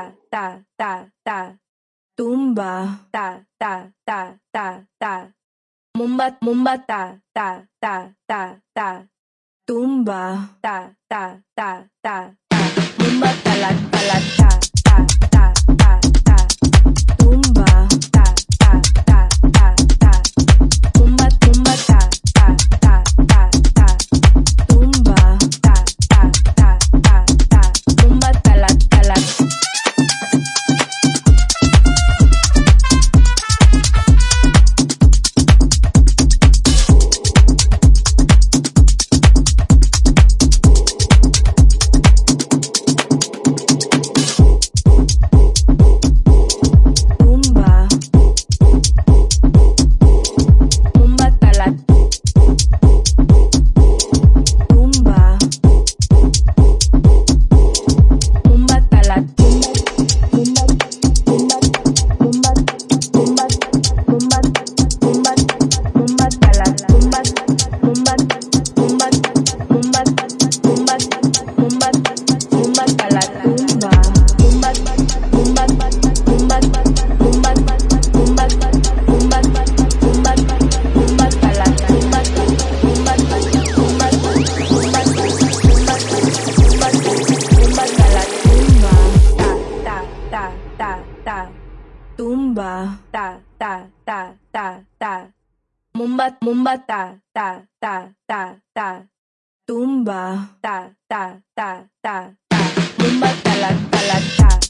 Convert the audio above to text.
ta ta ta ta tumba ta ta ta ta ta. Mumba mumba ta ta ta ta ta. Tumba ta ta ta ta ta. Mumba talat talat ta ta ta tumba ta ta ta ta ta. Mumba mumba ta ta ta ta ta. Tumba ta ta ta ta ta. Mumba talat talat